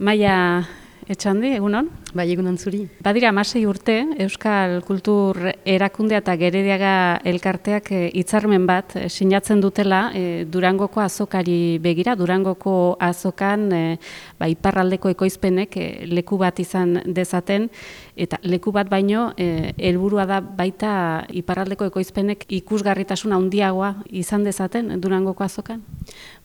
Maia etxandi, egunon? Bai, egunon zuri. Badira, amasei urte, Euskal Kultur Erakundea eta Gerediaga elkarteak eh, hitzarmen bat eh, sinatzen dutela e, Durangoko azokari begira, Durangoko azokan e, ba, iparraldeko ekoizpenek leku bat izan dezaten, eta leku bat baino, helburua da baita iparraldeko ekoizpenek ikusgarritasun handiagoa izan dezaten Durangoko azokan?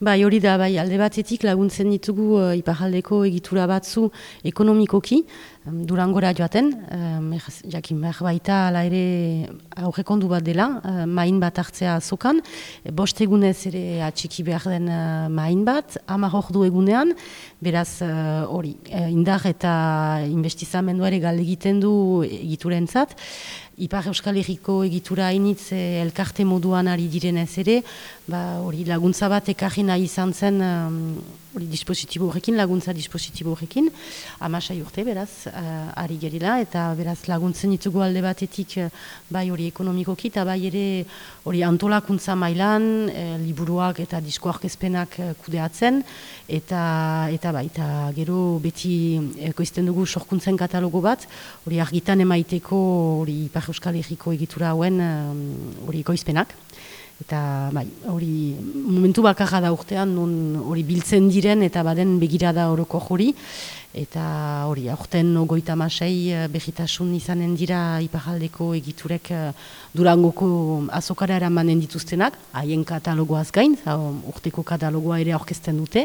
Bai, hori da, bai, alde batetik laguntzen ditugu iparraldeko egitura batzu ekonomikoki, durangora joaten, um, jakin behar baita ala ere aurrekondu bat dela, uh, main bat hartzea azokan, e, bost egunez ere atxiki behar den uh, main bat, hamar ordu egunean, beraz hori, uh, indar eta investizamendu ere egiten du egiturentzat, Ipar Euskal Herriko egitura hainitz elkarte moduan ari direnez ere, ba, hori laguntza bat ekarri nahi izan zen hori dispositibo horrekin, laguntza dispositibo horrekin, amasai urte beraz, uh, ari gerila, eta beraz laguntzen ditugu alde batetik uh, bai hori ekonomikoki, eta bai ere hori antolakuntza mailan, uh, liburuak eta diskoak ezpenak uh, kudeatzen, eta, eta bai, eta gero beti ekoizten dugu sorkuntzen katalogo bat, hori argitan emaiteko hori Ipar Euskal Herriko egitura hauen hori ekoizpenak. Eta bai, hori momentu bakarra da urtean, non hori biltzen diren eta baden begirada oroko jori. Eta hori, aurten goita masei eh, behitasun izanen dira ipajaldeko egiturek eh, durangoko azokara eramanen dituztenak, haien katalogoaz gain, urteko katalogoa ere aurkezten dute.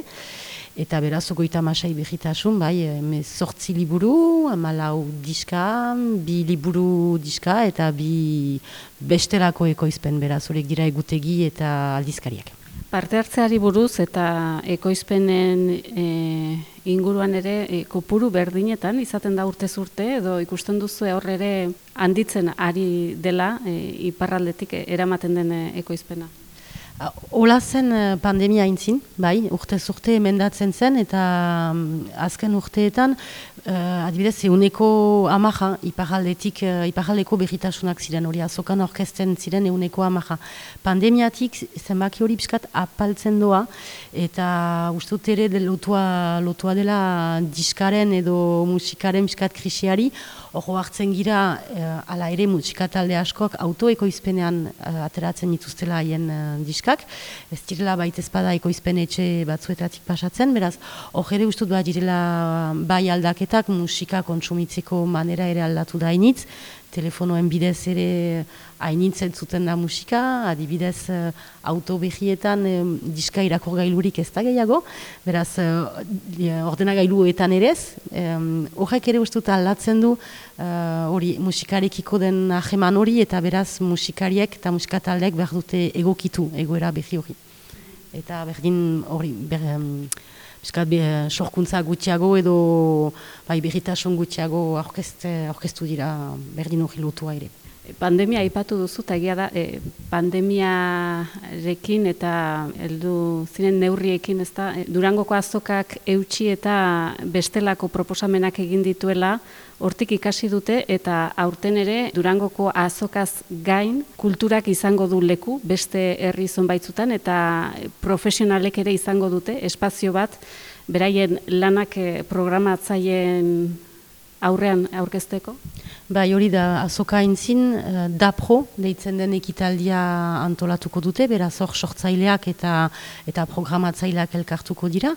Eta beraz, ogoita masai behitasun, bai, sortzi liburu, amalau diska, bi liburu diska, eta bi bestelako ekoizpen, beraz, horiek dira egutegi eta aldizkariak. Parte hartzeari buruz eta ekoizpenen e, inguruan ere e, kopuru berdinetan izaten da urte zurte edo ikusten duzu ere handitzen ari dela e, iparraldetik eramaten den ekoizpena. Ola zen eh, pandemia intzin, bai, urte zurte emendatzen zen, eta um, azken urteetan, uh, adibidez, euneko amaja, iparaldetik, uh, iparaldeko berritasunak ziren, hori azokan orkesten ziren euneko amaja. Pandemiatik zenbaki hori piskat apaltzen doa, eta uste dut ere lotua, lotua dela diskaren edo musikaren piskat krisiari, hori hartzen gira, uh, ala ere musikatalde askok autoekoizpenean uh, ateratzen dituztela haien uh, diska, diskak, ez direla baita ezpada ekoizpen etxe batzuetatik pasatzen, beraz, hor ere ustut bat direla bai aldaketak musika kontsumitzeko manera ere aldatu da initz, telefonoen bidez ere hainitzen zuten da musika, adibidez uh, auto behietan um, diska irakor gailurik ez da gehiago, beraz uh, ordena gailuetan ere ez, horrek ere ustut aldatzen du hori uh, musikarekiko den aheman hori eta beraz musikariek eta musikataldeek behar dute egokitu egoera behi hori. Eta berdin hori, ber, Piskat, be, sorkuntza gutxiago edo bai, berritasun gutxiago aurkeztu dira berdin hori lotua ere. Pandemia aipatu duzu, eta egia da, e, pandemiarekin eta heldu ziren neurriekin, ez da, e, durangoko azokak eutxi eta bestelako proposamenak egin dituela, hortik ikasi dute eta aurten ere Durangoko azokaz gain kulturak izango du leku beste herri zonbaitzutan eta profesionalek ere izango dute espazio bat beraien lanak eh, programatzaileen aurrean aurkezteko? Bai, hori da, azoka entzin, uh, DAPRO, deitzen den ekitaldia antolatuko dute, beraz hor sortzaileak eta eta programatzaileak elkartuko dira.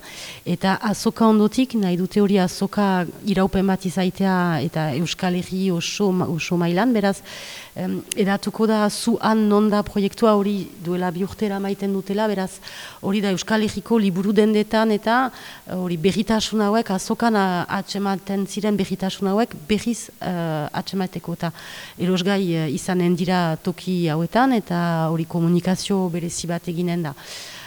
Eta azoka ondotik, nahi dute hori azoka iraupen bat izaitea eta Euskal Herri oso, oso mailan, beraz, um, edatuko da zuan non da proiektua hori duela bi urtera maiten dutela, beraz hori da Euskal Herriko liburu dendetan eta hori berritasun hauek, azokan atxematen ziren berritasun hauek, berriz uh, atxemateko eta erosgai uh, izanen dira toki hauetan eta hori komunikazio berezi bat eginen da.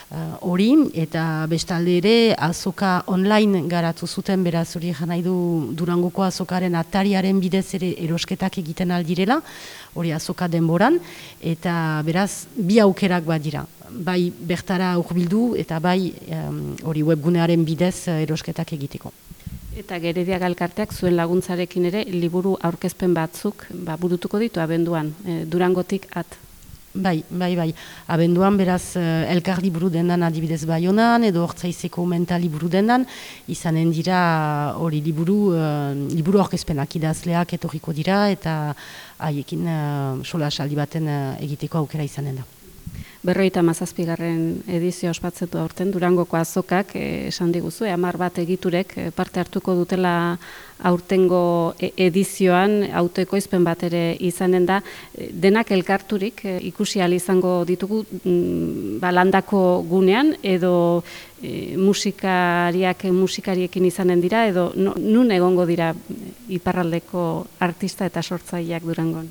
Uh, hori eta bestalde ere azoka online garatu zuten beraz hori nahi du durangoko azokaren atariaren bidez ere erosketak egiten aldirela hori azoka denboran eta beraz bi aukerak bat dira bai bertara urbildu eta bai hori webgunearen bidez erosketak egiteko. Eta geredia galkarteak zuen laguntzarekin ere liburu aurkezpen batzuk ba, burutuko ditu abenduan, e, durangotik at. Bai, bai, bai. Abenduan beraz uh, elkar liburu dendan adibidez bai honan, edo hortzaizeko mental liburu dendan, izanen dira hori liburu, uh, liburu orkezpenak idazleak etorriko dira, eta haiekin uh, sola baten uh, egiteko aukera izanen da. Berroita mazazpigarren edizio ospatzen du aurten, Durangoko azokak, esan diguzu, e, amar bat egiturek parte hartuko dutela aurtengo e, edizioan autoekoizpen bat ere izanen da. Denak elkarturik ikusi izango ditugu mm, ba, landako gunean edo e, musikariak musikariekin izanen dira edo nun egongo dira iparraldeko artista eta sortzaileak durangon.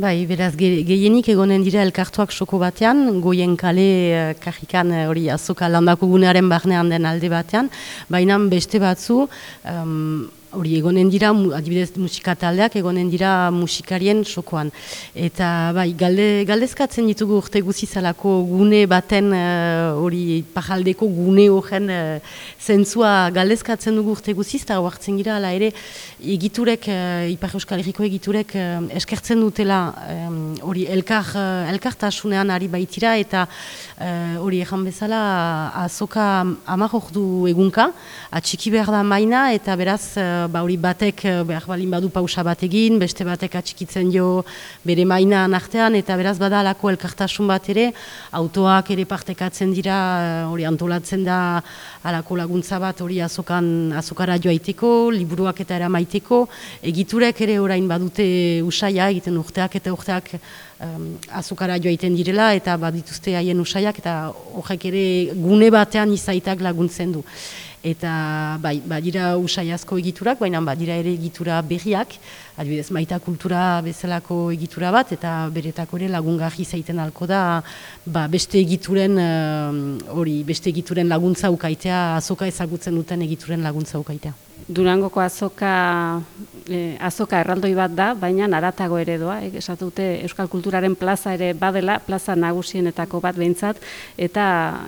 Bai, beraz, gehienik egonen dira elkartuak soko batean, goien kale kajikan hori azoka landako gunearen barnean den alde batean, baina beste batzu, hori egonen dira, adibidez musika taldeak egonen dira musikarien sokoan. Eta bai, galde, galdezkatzen ditugu urte guzizalako gune baten eh, hori uh, pajaldeko gune horren uh, zentzua galdezkatzen dugu urte guziz, eta huartzen gira, ala ere, egiturek, uh, Ipar Euskal Herriko egiturek eskertzen dutela hori uh, elkar, uh, elkartasunean ari baitira, eta hori uh, ejan bezala azoka amak du egunka, atxiki behar da maina, eta beraz, ba hori batek eh, behar balin badu pausa bat egin, beste batek atxikitzen jo bere maina artean eta beraz bada alako elkartasun bat ere, autoak ere partekatzen dira, eh, hori antolatzen da alako laguntza bat hori azokan, azokara joaiteko, liburuak eta eramaiteko, egiturek ere orain badute usaia egiten urteak eta urteak um, azokara joaiten direla eta badituzte haien usaiak eta horrek ere gune batean izaitak laguntzen du eta bai, badira usai asko egiturak, baina badira ere egitura berriak, adibidez maita kultura bezalako egitura bat, eta beretako ere lagungarri zaiten alko da, ba, beste egituren hori beste egituren laguntza ukaitea, azoka ezagutzen duten egituren laguntza ukaitea. Durangoko azoka, e, azoka erraldoi bat da, baina naratago ere doa, e, esatute Euskal Kulturaren plaza ere badela, plaza nagusienetako bat behintzat, eta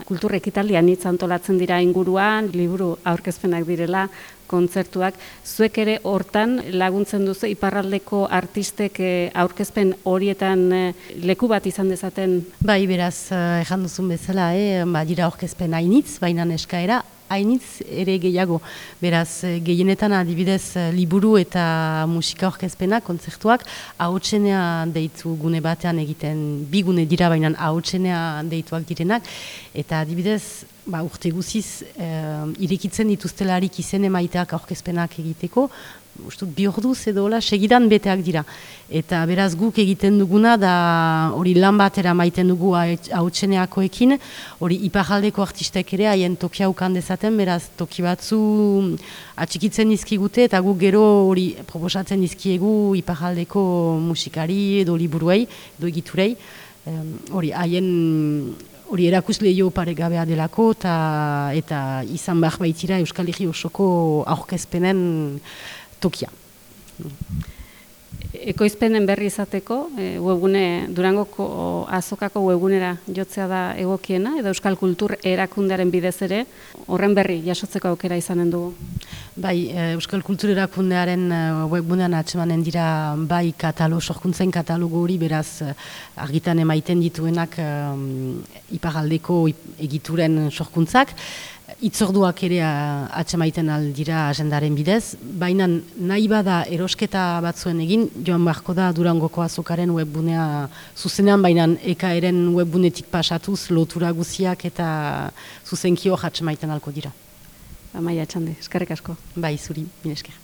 kulturrek italian antolatzen dira inguruan, liburu aurkezpenak direla, kontzertuak, zuek ere hortan laguntzen duzu iparraldeko artistek e, aurkezpen horietan leku bat izan dezaten? Bai, beraz, ezan duzun bezala, eh, badira aurkezpen hainitz, baina eskaera, hainitz ere gehiago. Beraz, eh, gehienetan adibidez eh, liburu eta musika orkezpena, kontzertuak, hautsenea deitu gune batean egiten, bi gune dira baina hautsenea deituak direnak, eta adibidez, ba, urte guziz, e, irekitzen dituztelarik izen emaiteak aurkezpenak egiteko, ustut, bi orduz edo la, segidan beteak dira. Eta beraz guk egiten duguna da hori lan batera maiten dugu hautseneakoekin, hori iparaldeko artistek ere haien tokia ukan dezaten, beraz toki batzu atxikitzen dizkigute eta guk gero hori proposatzen dizkiegu iparaldeko musikari edo liburuei, edo egiturei, hori haien hori erakus lehio paregabea delako eta, eta izan behar baitira Euskal Herri osoko aurkezpenen tokia. Ekoizpenen berri izateko, e, webune, Durangoko azokako webunera jotzea da egokiena, edo Euskal Kultur erakundearen bidez ere, horren berri jasotzeko aukera izanen dugu. Bai, e, Euskal Kultur erakundearen e, webunean atxemanen dira bai katalo, sorkuntzen katalogo hori, beraz argitan emaiten dituenak um, iparaldeko egituren sorkuntzak, Itzorduak ere atxemaiten aldira agendaren bidez, baina nahi bada erosketa batzuen egin, joan beharko da Durangoko azokaren webbunea zuzenean, baina eka eren webbunetik pasatuz lotura guziak eta zuzenkio atxemaiten alko dira. Amaia txande, eskarrik asko. Bai, zuri, minesker.